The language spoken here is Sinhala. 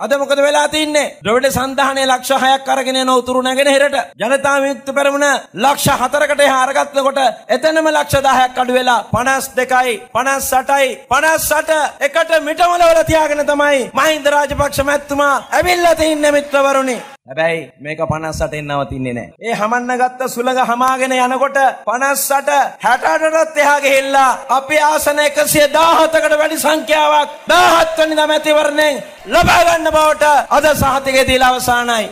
අද මොකද වෙලා තින්නේ? ද්‍රවිඩ සන්ධානයේ ලක්ෂ 6ක් අරගෙන යන උතුරු නැගෙනහිරට ජනතා විමුක්ති පෙරමුණ ලක්ෂ 4කට එහා අරගත්තකොට එතනම ලක්ෂ 10ක් අඩු වෙලා 52යි 58යි 58 එකට මිටමලවල තියාගෙන තමයි මහින්ද රාජපක්ෂ මැතිතුමා ඇවිල්ලා තින්නේ මිත්‍රවරුනි. හැබැයි මේක 58න් නවතින්නේ නැහැ. ඒ හමන්න ගත්ත සුළඟ හමාගෙන යනකොට 58 68ටත් එහා ගිහිල්ලා අපි ආසන 117කට වැඩි සංඛ්‍යාවක් 17 වෙනිදා මැතිවරණයෙන් ලබා ගන්න බවට අද සහතිකය දීලා අවසానයි.